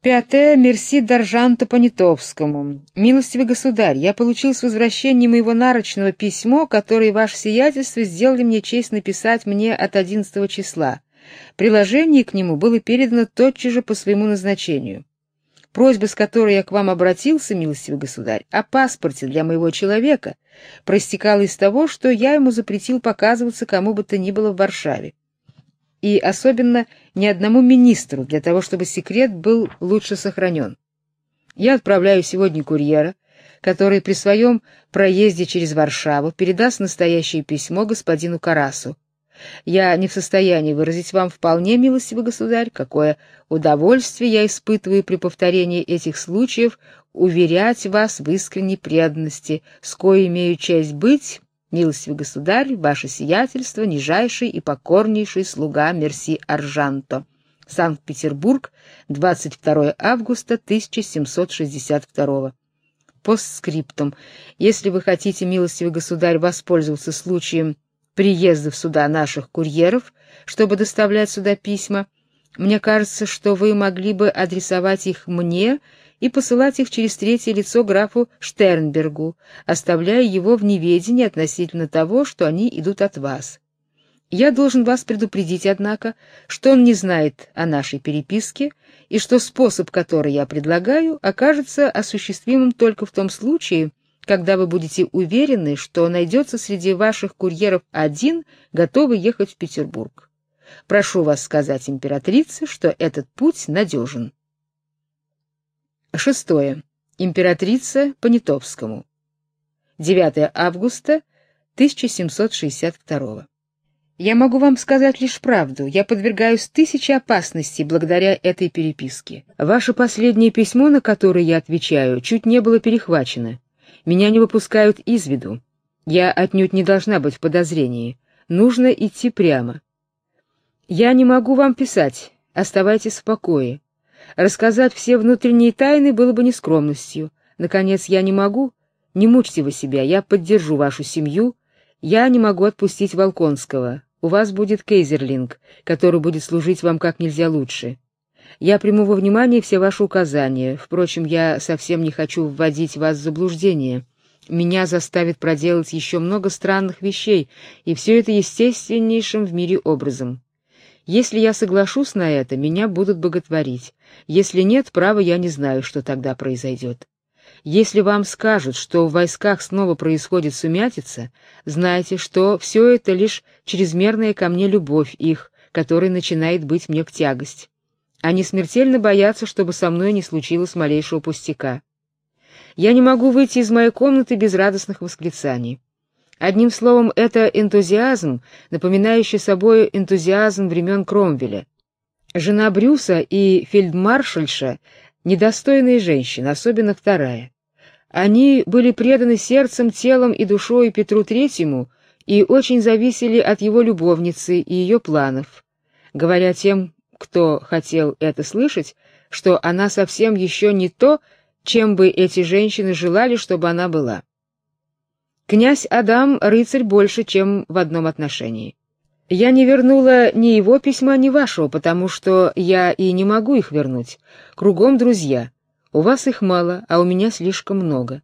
Пятое. Мерси Доржанту Понятовскому. Милостивый государь, я получил с возвращением моего нарочного письмо, которое ваше сиятельство сделали мне честь написать мне от 11 числа. Приложение к нему было передано тотчас же по своему назначению. Просьба, с которой я к вам обратился, милостивый государь, о паспорте для моего человека, проистекала из того, что я ему запретил показываться кому бы то ни было в Варшаве. И особенно ни одному министру, для того, чтобы секрет был лучше сохранен. Я отправляю сегодня курьера, который при своем проезде через Варшаву передаст настоящее письмо господину Карасу, я не в состоянии выразить вам вполне, милостивый государь, какое удовольствие я испытываю при повторении этих случаев, уверять вас в искренней преданности, с коей имею честь быть, милостивый государь, ваше сиятельство, нижайший и покорнейший слуга Мерси Аржанто. Санкт-Петербург, 22 августа 1762 Постскриптум. Если вы хотите, милостивый государь, воспользоваться случаем приездов сюда наших курьеров, чтобы доставлять сюда письма, мне кажется, что вы могли бы адресовать их мне и посылать их через третье лицо графу Штернбергу, оставляя его в неведении относительно того, что они идут от вас. Я должен вас предупредить, однако, что он не знает о нашей переписке и что способ, который я предлагаю, окажется осуществимым только в том случае, когда вы будете уверены, что найдется среди ваших курьеров один, готовый ехать в Петербург. Прошу вас сказать императрице, что этот путь надежен. Шестое. Императрица Понятовскому. 9 августа 1762. Я могу вам сказать лишь правду. Я подвергаюсь тысяче опасностей благодаря этой переписке. Ваше последнее письмо, на которое я отвечаю, чуть не было перехвачено. Меня не выпускают из виду. Я отнюдь не должна быть в подозрении. Нужно идти прямо. Я не могу вам писать. Оставайтесь в покое. Рассказать все внутренние тайны было бы нескромностью. Наконец, я не могу. Не мучьте вы себя. Я поддержу вашу семью. Я не могу отпустить Волконского. У вас будет Кейзерлинг, который будет служить вам как нельзя лучше. Я приму во внимание все ваши указания. Впрочем, я совсем не хочу вводить вас в заблуждение. Меня заставит проделать еще много странных вещей, и все это естественнейшим в мире образом. Если я соглашусь на это, меня будут боготворить. Если нет, право, я не знаю, что тогда произойдет. Если вам скажут, что в войсках снова происходит сумятица, знайте, что все это лишь чрезмерная ко мне любовь их, которая начинает быть мне к тягость. Они смертельно боятся, чтобы со мной не случилось малейшего пустяка. Я не могу выйти из моей комнаты без радостных восклицаний. Одним словом, это энтузиазм, напоминающий собой энтузиазм времен Кромвеля. Жена Брюса и фельдмаршальша недостойные женщины, особенно вторая. Они были преданы сердцем, телом и душой Петру Третьему и очень зависели от его любовницы и ее планов. Говоря тем, кто хотел это слышать, что она совсем еще не то, чем бы эти женщины желали, чтобы она была. Князь Адам рыцарь больше, чем в одном отношении. Я не вернула ни его письма, ни вашего, потому что я и не могу их вернуть. Кругом друзья. У вас их мало, а у меня слишком много.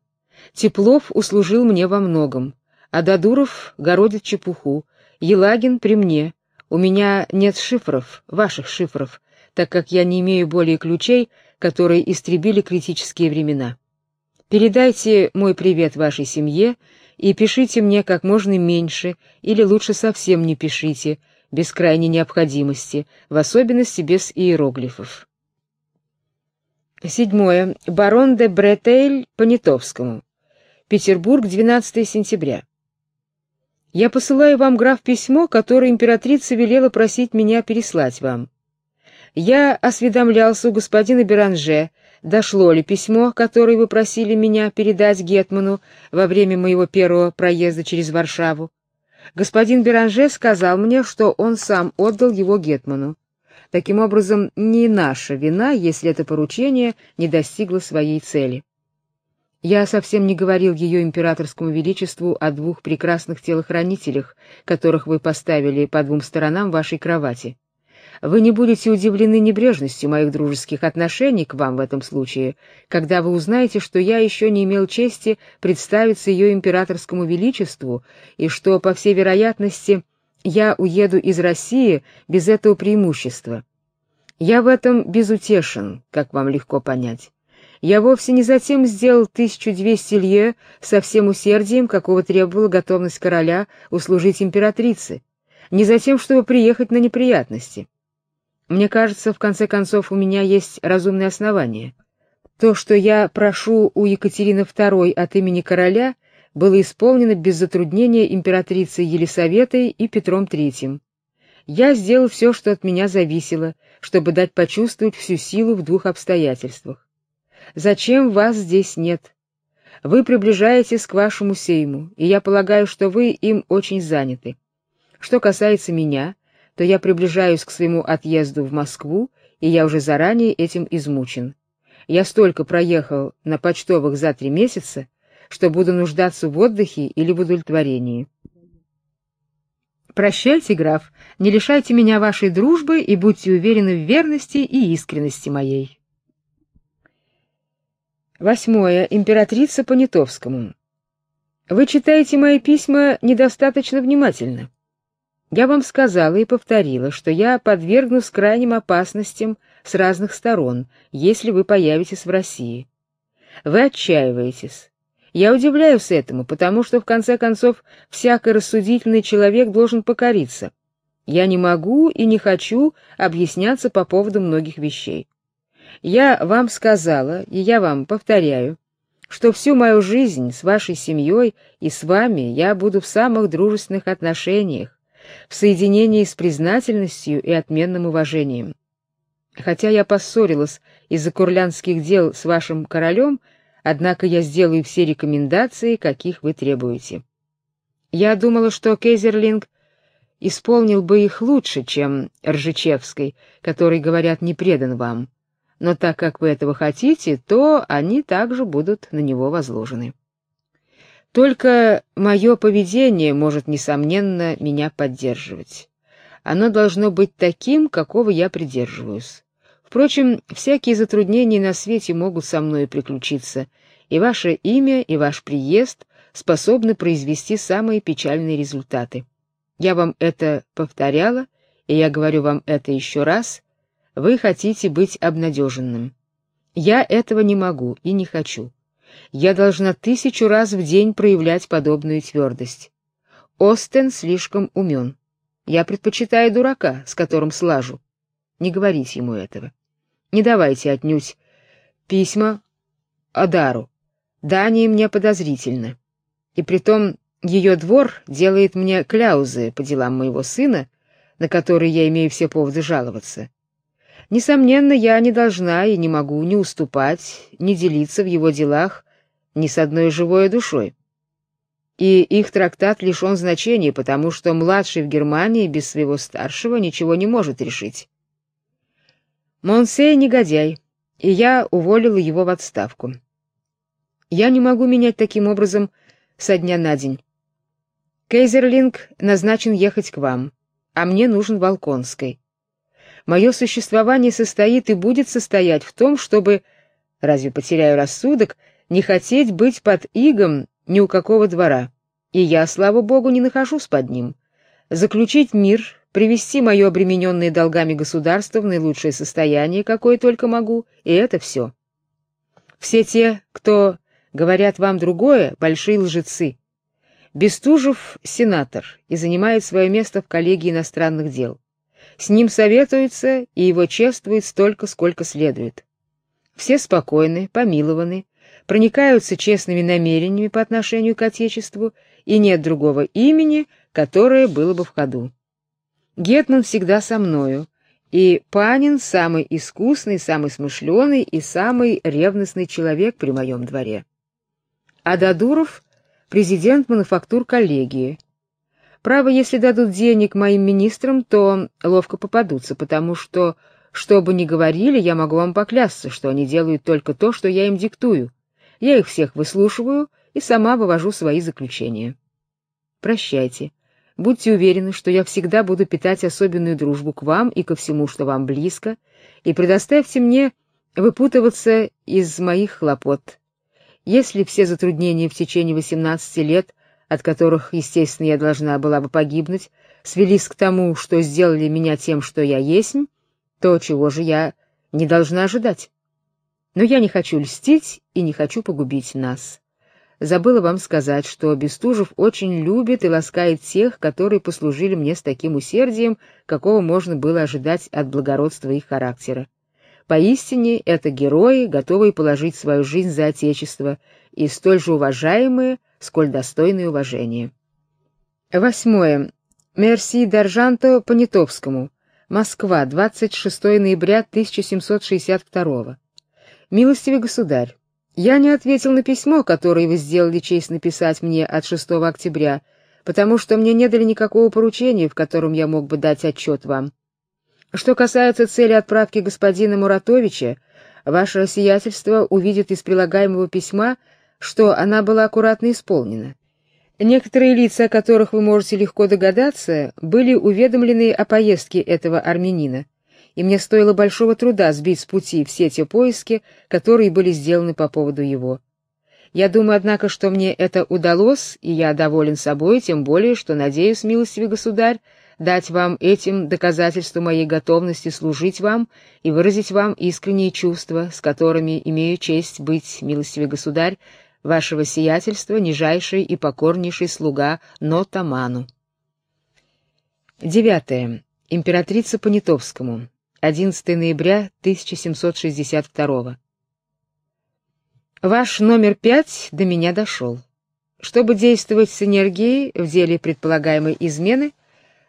Теплов услужил мне во многом, а Дадуров городит чепуху, Елагин при мне, у меня нет шифров, ваших шифров, так как я не имею более ключей, которые истребили критические времена. Передайте мой привет вашей семье и пишите мне как можно меньше, или лучше совсем не пишите, без крайней необходимости, в особенности без иероглифов. Седьмое. Барон де Бретель Понятовскому. Петербург, 12 сентября. Я посылаю вам, граф, письмо, которое императрица велела просить меня переслать вам. Я осведомлялся у господина Беранже, дошло ли письмо, которое вы просили меня передать гетману во время моего первого проезда через Варшаву. Господин Беранже сказал мне, что он сам отдал его гетману. Таким образом, не наша вина, если это поручение не достигло своей цели. Я совсем не говорил ее императорскому величеству о двух прекрасных телохранителях, которых вы поставили по двум сторонам вашей кровати. Вы не будете удивлены небрежностью моих дружеских отношений к вам в этом случае, когда вы узнаете, что я еще не имел чести представиться ее императорскому величеству и что, по всей вероятности, я уеду из России без этого преимущества. Я в этом безутешен, как вам легко понять. Я вовсе не затем сделал 1200 лье со всем усердием, какого требовала готовность короля услужить императрице, не затем, чтобы приехать на неприятности. Мне кажется, в конце концов, у меня есть разумные основания. То, что я прошу у Екатерины II от имени короля, было исполнено без затруднения императрицей Елисаветой и Петром III. Я сделал все, что от меня зависело, чтобы дать почувствовать всю силу в двух обстоятельствах. Зачем вас здесь нет? Вы приближаетесь к вашему сейму, и я полагаю, что вы им очень заняты. Что касается меня, то я приближаюсь к своему отъезду в Москву, и я уже заранее этим измучен. Я столько проехал на почтовых за три месяца, что буду нуждаться в отдыхе или в удовлетворении. Прощайте, граф, не лишайте меня вашей дружбы и будьте уверены в верности и искренности моей. Восьмое. Императрица Понятовскому. Вы читаете мои письма недостаточно внимательно. Я вам сказала и повторила, что я подвергнусь крайним опасностям с разных сторон, если вы появитесь в России. Вы отчаиваетесь. Я удивляюсь этому, потому что в конце концов всякий рассудительный человек должен покориться. Я не могу и не хочу объясняться по поводу многих вещей. Я вам сказала, и я вам повторяю, что всю мою жизнь с вашей семьей и с вами я буду в самых дружественных отношениях, в соединении с признательностью и отменным уважением. Хотя я поссорилась из-за курлянских дел с вашим королем, однако я сделаю все рекомендации, каких вы требуете. Я думала, что Кейзерлинг исполнил бы их лучше, чем Ржичевский, который, говорят, не предан вам. Но так как вы этого хотите, то они также будут на него возложены. Только мое поведение может несомненно меня поддерживать. Оно должно быть таким, какого я придерживаюсь. Впрочем, всякие затруднения на свете могут со мной приключиться, и ваше имя и ваш приезд способны произвести самые печальные результаты. Я вам это повторяла, и я говорю вам это еще раз. Вы хотите быть обнадеженным. Я этого не могу и не хочу я должна тысячу раз в день проявлять подобную твердость. Остен слишком умен. Я предпочитаю дурака, с которым слажу. Не говорите ему этого. Не давайте отнюдь письма Адару. Дания мне подозрительно. И притом ее двор делает мне кляузы по делам моего сына, на которые я имею все поводы жаловаться. Несомненно, я не должна и не могу не уступать, не делиться в его делах ни с одной живой душой. И их трактат лишен значения, потому что младший в Германии без своего старшего ничего не может решить. Монсей негодяй, и я уволила его в отставку. Я не могу менять таким образом со дня на день. Кейзерлинг назначен ехать к вам, а мне нужен Волконский. Мое существование состоит и будет состоять в том, чтобы, разве потеряю рассудок, не хотеть быть под игом ни у какого двора. И я, слава богу, не нахожусь под ним. Заключить мир, привести мое обремененное долгами государство в наилучшее состояние, какое только могу, и это все. Все те, кто говорят вам другое, большие лжецы. Бестужев сенатор и занимает свое место в коллегии иностранных дел. С ним советуются и его чествуют столько, сколько следует. Все спокойны, помилованы, проникаются честными намерениями по отношению к отечеству, и нет другого имени, которое было бы в ходу. Гетман всегда со мною, и Панин самый искусный, самый смышленый и самый ревностный человек при моем дворе. А Дадуров президент мануфактур коллегии. Право, если дадут денег моим министрам, то ловко попадутся, потому что что бы ни говорили, я могу вам поклясться, что они делают только то, что я им диктую. Я их всех выслушиваю и сама вывожу свои заключения. Прощайте. Будьте уверены, что я всегда буду питать особенную дружбу к вам и ко всему, что вам близко, и предоставьте мне выпутываться из моих хлопот. Если все затруднения в течение 18 лет, от которых, естественно, я должна была бы погибнуть, свелись к тому, что сделали меня тем, что я есть, то чего же я не должна ожидать? Но я не хочу льстить и не хочу погубить нас. Забыла вам сказать, что Бестужев очень любит и ласкает тех, которые послужили мне с таким усердием, какого можно было ожидать от благородства их характера. Поистине это герои, готовые положить свою жизнь за отечество, и столь же уважаемые, сколь достойные уважения. Восьмое. Мерси Доржанто Понятовскому. Москва, 26 ноября 1762. Милостивый государь, я не ответил на письмо, которое вы сделали честь написать мне от 6 октября, потому что мне не дали никакого поручения, в котором я мог бы дать отчет вам. Что касается цели отправки господина Муратовича, ваше сиятельство увидит из прилагаемого письма, что она была аккуратно исполнена. Некоторые лица, о которых вы можете легко догадаться, были уведомлены о поездке этого армянина и мне стоило большого труда сбить с пути все те поиски, которые были сделаны по поводу его. Я думаю, однако, что мне это удалось, и я доволен собой, тем более, что надеюсь, милостивый государь, дать вам этим доказательство моей готовности служить вам и выразить вам искренние чувства, с которыми имею честь быть, милостивый государь, вашего сиятельства, нижайший и покорнейший слуга Нотаману. Девятое. Императрица Понятовскому. 11 ноября 1762. Ваш номер пять до меня дошел. Чтобы действовать с энергией в деле предполагаемой измены,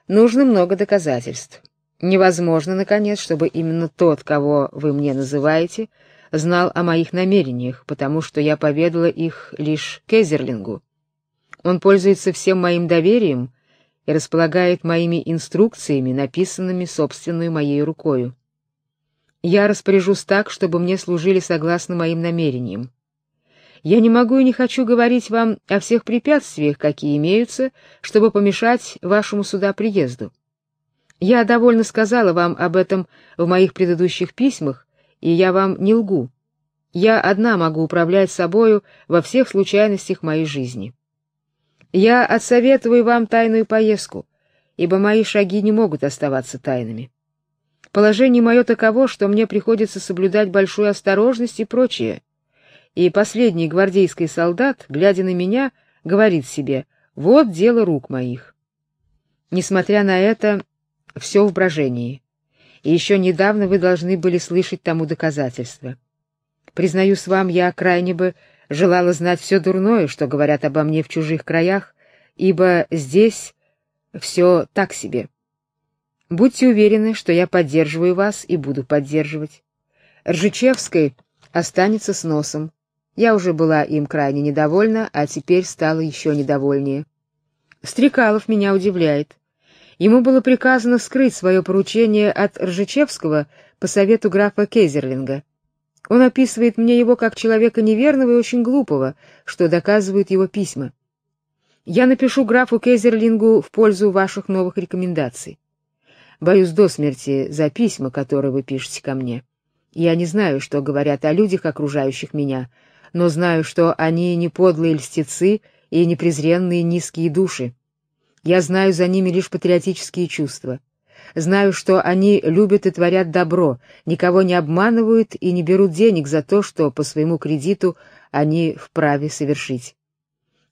нужно много доказательств. Невозможно, наконец, чтобы именно тот, кого вы мне называете, знал о моих намерениях, потому что я поведала их лишь Кезерлингу. Он пользуется всем моим доверием и располагает моими инструкциями, написанными собственной моей рукою. Я распоряжусь так, чтобы мне служили согласно моим намерениям. Я не могу и не хочу говорить вам о всех препятствиях, какие имеются, чтобы помешать вашему сюда приезду. Я довольно сказала вам об этом в моих предыдущих письмах, и я вам не лгу. Я одна могу управлять собою во всех случайностях моей жизни. Я отсоветую вам тайную поездку, ибо мои шаги не могут оставаться тайными. Положение мое таково, что мне приходится соблюдать большую осторожность и прочее. И последний гвардейский солдат, глядя на меня, говорит себе: "Вот дело рук моих". Несмотря на это, все в брожении. И еще недавно вы должны были слышать тому доказательства. Признаюсь вам, я крайне бы желала знать все дурное, что говорят обо мне в чужих краях, ибо здесь все так себе. Будьте уверены, что я поддерживаю вас и буду поддерживать. Ржичевской останется с носом. Я уже была им крайне недовольна, а теперь стала еще недовольнее. Стрекалов меня удивляет. Ему было приказано скрыть свое поручение от Ржичевского по совету графа Кейзерлинга. Он описывает мне его как человека неверного и очень глупого, что доказывают его письма. Я напишу графу Кейзерлингу в пользу ваших новых рекомендаций. Боюсь до смерти за письма, которые вы пишете ко мне. Я не знаю, что говорят о людях, окружающих меня, но знаю, что они не подлые льстецы и не презренные низкие души. Я знаю за ними лишь патриотические чувства. Знаю, что они любят и творят добро, никого не обманывают и не берут денег за то, что по своему кредиту они вправе совершить.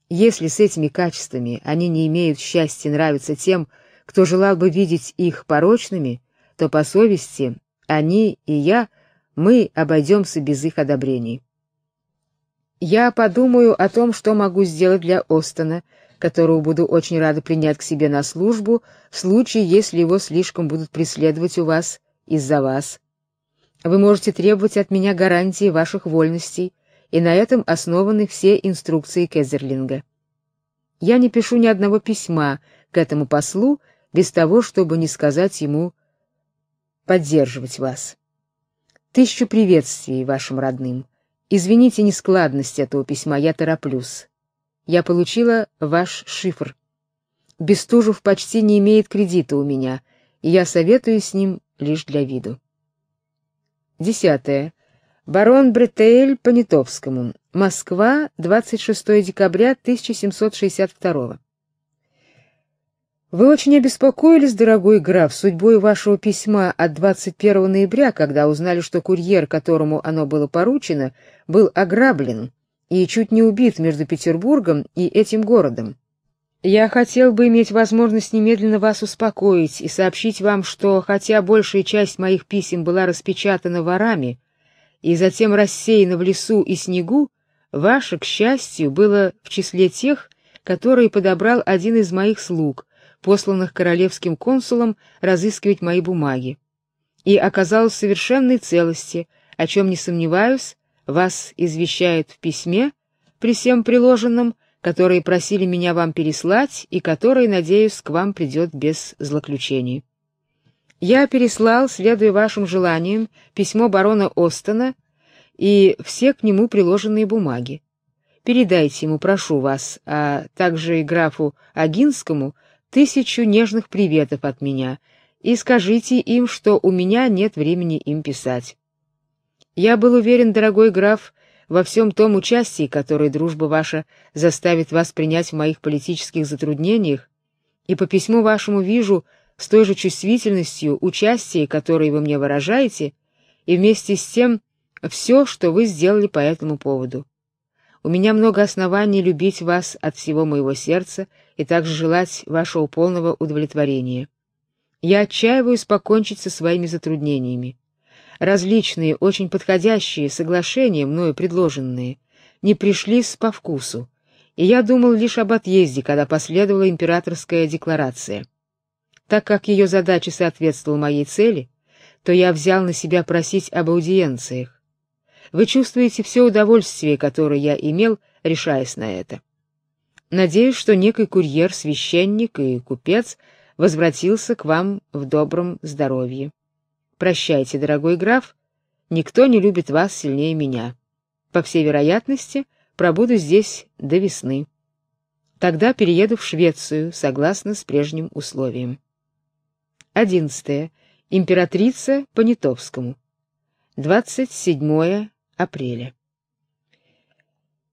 Если с этими качествами они не имеют счастья нравиться тем, кто желал бы видеть их порочными, то по совести они и я, мы обойдемся без их одобрений. Я подумаю о том, что могу сделать для Остона, которого буду очень рада принять к себе на службу в случае, если его слишком будут преследовать у вас из-за вас. Вы можете требовать от меня гарантии ваших вольностей, и на этом основаны все инструкции Кезерлинга. Я не пишу ни одного письма к этому послу без того, чтобы не сказать ему поддерживать вас. Тысячу приветствий вашим родным. Извините нескладность этого письма, я тороплюсь. Я получила ваш шифр. Бестужев почти не имеет кредита у меня, и я советую с ним лишь для виду. Десятое. Барон Бретейль Понятовскому. Москва, 26 декабря 1762 Вы очень обеспокоились, дорогой граф, судьбой вашего письма от 21 ноября, когда узнали, что курьер, которому оно было поручено, был ограблен и чуть не убит между Петербургом и этим городом. Я хотел бы иметь возможность немедленно вас успокоить и сообщить вам, что хотя большая часть моих писем была распечатана ворами, и затем рассеяно в лесу и снегу, ваше, к счастью, было в числе тех, которые подобрал один из моих слуг, посланных королевским консулом разыскивать мои бумаги, и оказалось в совершенной целости, о чем не сомневаюсь, вас извещает в письме при всем приложенном, которые просили меня вам переслать и который, надеюсь, к вам придет без злоключений. Я переслал, следуя вашим желаниям, письмо барона Остона и все к нему приложенные бумаги. Передайте ему, прошу вас, а также и графу Агинскому тысячу нежных приветов от меня и скажите им, что у меня нет времени им писать. Я был уверен, дорогой граф, во всем том участии, которое дружба ваша заставит вас принять в моих политических затруднениях, и по письму вашему вижу, с той же чувствительностью участие, которое вы мне выражаете, и вместе с тем все, что вы сделали по этому поводу. У меня много оснований любить вас от всего моего сердца и также желать вашего полного удовлетворения. Я отчаиваюсь покончить со своими затруднениями. Различные, очень подходящие соглашения, мною предложенные, не пришлись по вкусу, и я думал лишь об отъезде, когда последовала императорская декларация. Так как ее задача соответствовала моей цели, то я взял на себя просить об аудиенциях. Вы чувствуете все удовольствие, которое я имел, решаясь на это. Надеюсь, что некий курьер, священник и купец возвратился к вам в добром здоровье. Прощайте, дорогой граф, никто не любит вас сильнее меня. По всей вероятности, пробуду здесь до весны. Тогда перееду в Швецию, согласно с прежним условием. 11. Императрица Понятовскому. 27 апреля.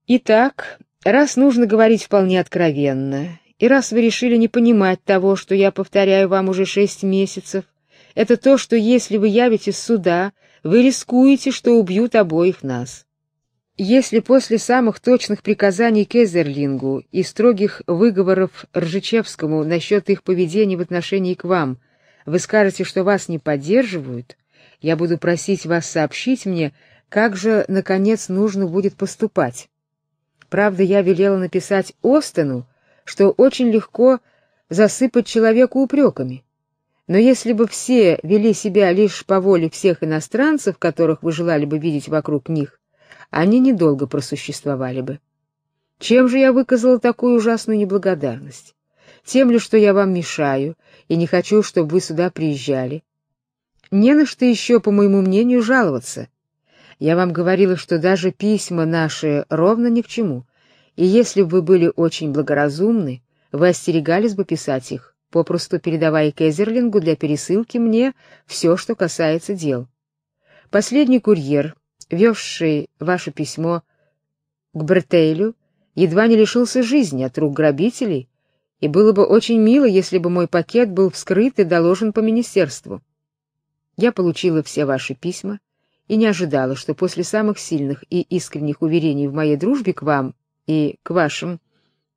Итак, раз нужно говорить вполне откровенно, и раз вы решили не понимать того, что я повторяю вам уже шесть месяцев, это то, что если вы явитесь сюда, вы рискуете, что убьют обоих нас. Если после самых точных приказаний Кезерлингу и строгих выговоров Ржичевскому насчет их поведения в отношении к вам – вы скажете, что вас не поддерживают, я буду просить вас сообщить мне, как же наконец нужно будет поступать. Правда, я велела написать Остону, что очень легко засыпать человека упреками. Но если бы все вели себя лишь по воле всех иностранцев, которых вы желали бы видеть вокруг них, они недолго просуществовали бы. Чем же я выказала такую ужасную неблагодарность? Тем ли, что я вам мешаю и не хочу, чтобы вы сюда приезжали? Не на что еще, по моему мнению, жаловаться. Я вам говорила, что даже письма наши ровно ни к чему. И если бы вы были очень благоразумны, вы остерегались бы писать их, попросту передавая Кезерлингу для пересылки мне все, что касается дел. Последний курьер, везший ваше письмо к Бретейлю, едва не лишился жизни от рук грабителей, и было бы очень мило, если бы мой пакет был вскрыт и доложен по министерству. Я получила все ваши письма и не ожидала, что после самых сильных и искренних уверений в моей дружбе к вам и к вашим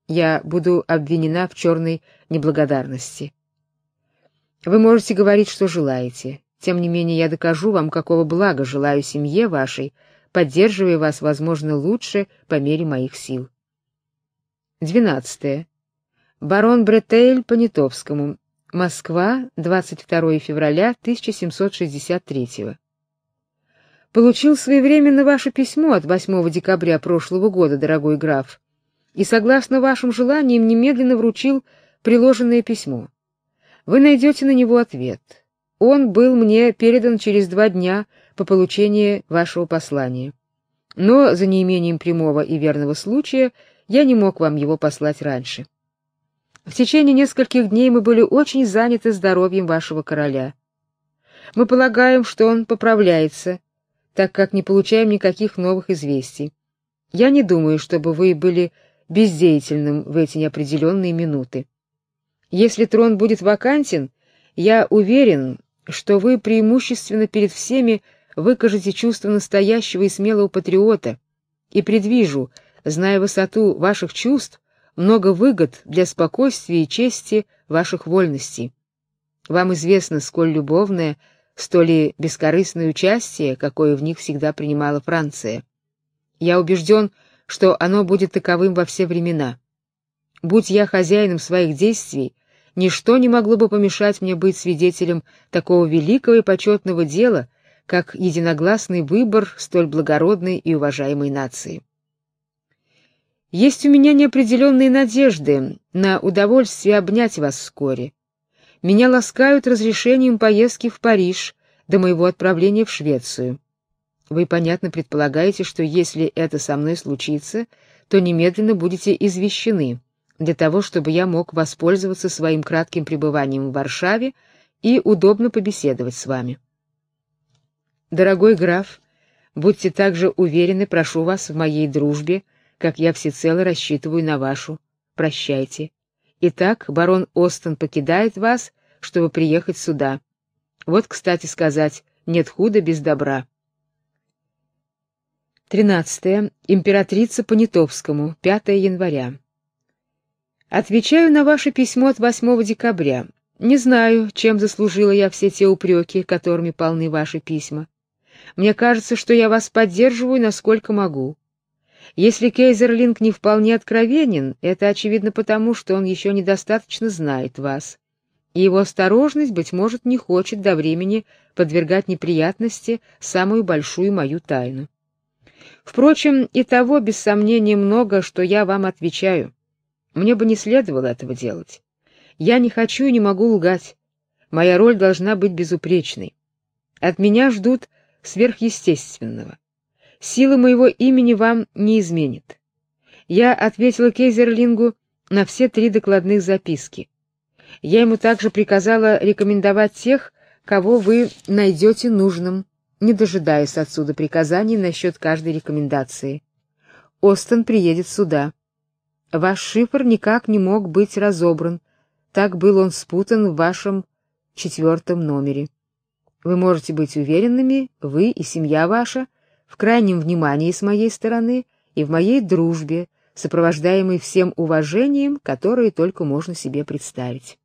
я буду обвинена в черной неблагодарности. Вы можете говорить, что желаете. Тем не менее, я докажу вам, какого блага желаю семье вашей, поддерживая вас, возможно, лучше по мере моих сил. Двенадцатое. Барон Бретейль Понятовскому. Москва, 22 февраля 1763. Получил своевременно ваше письмо от 8 декабря прошлого года, дорогой граф, и согласно вашим желаниям немедленно вручил приложенное письмо. Вы найдете на него ответ. Он был мне передан через два дня по получении вашего послания. Но за неимением прямого и верного случая я не мог вам его послать раньше. В течение нескольких дней мы были очень заняты здоровьем вашего короля. Мы полагаем, что он поправляется, так как не получаем никаких новых известий. Я не думаю, чтобы вы были бездеятельным в эти неопределенные минуты. Если трон будет вакантен, я уверен, что вы преимущественно перед всеми выкажете чувство настоящего и смелого патриота, и предвижу, зная высоту ваших чувств, много выгод для спокойствия и чести ваших вольностей. Вам известно, сколь любовное, столь и бескорыстное участие, какое в них всегда принимала Франция. Я убежден, что оно будет таковым во все времена. Будь я хозяином своих действий, ничто не могло бы помешать мне быть свидетелем такого великого и почетного дела, как единогласный выбор столь благородной и уважаемой нации. Есть у меня неопределенные надежды на удовольствие обнять вас вскоре. Меня ласкают разрешением поездки в Париж до моего отправления в Швецию. Вы, понятно, предполагаете, что если это со мной случится, то немедленно будете извещены, для того, чтобы я мог воспользоваться своим кратким пребыванием в Варшаве и удобно побеседовать с вами. Дорогой граф, будьте также уверены, прошу вас, в моей дружбе, как я всецело рассчитываю на вашу. Прощайте. Итак, барон Остон покидает вас, чтобы приехать сюда. Вот, кстати сказать, нет худа без добра. 13. Императрица Понятовскому, 5 января. Отвечаю на ваше письмо от 8 декабря. Не знаю, чем заслужила я все те упреки, которыми полны ваши письма. Мне кажется, что я вас поддерживаю, насколько могу. Если Кейзерлинг не вполне откровенен, это очевидно потому, что он еще недостаточно знает вас. И его осторожность, быть может, не хочет до времени подвергать неприятности самую большую мою тайну. Впрочем, и того без сомнения много, что я вам отвечаю. Мне бы не следовало этого делать. Я не хочу и не могу лгать. Моя роль должна быть безупречной. От меня ждут сверхъестественного. Сила моего имени вам не изменит. Я ответила Кейзерлингу на все три докладных записки. Я ему также приказала рекомендовать тех, кого вы найдете нужным, не дожидаясь отсюда приказаний насчет каждой рекомендации. Остон приедет сюда. Ваш шифр никак не мог быть разобран, так был он спутан в вашем четвертом номере. Вы можете быть уверенными, вы и семья ваша, в крайнем внимании с моей стороны и в моей дружбе, сопровождаемой всем уважением, которое только можно себе представить.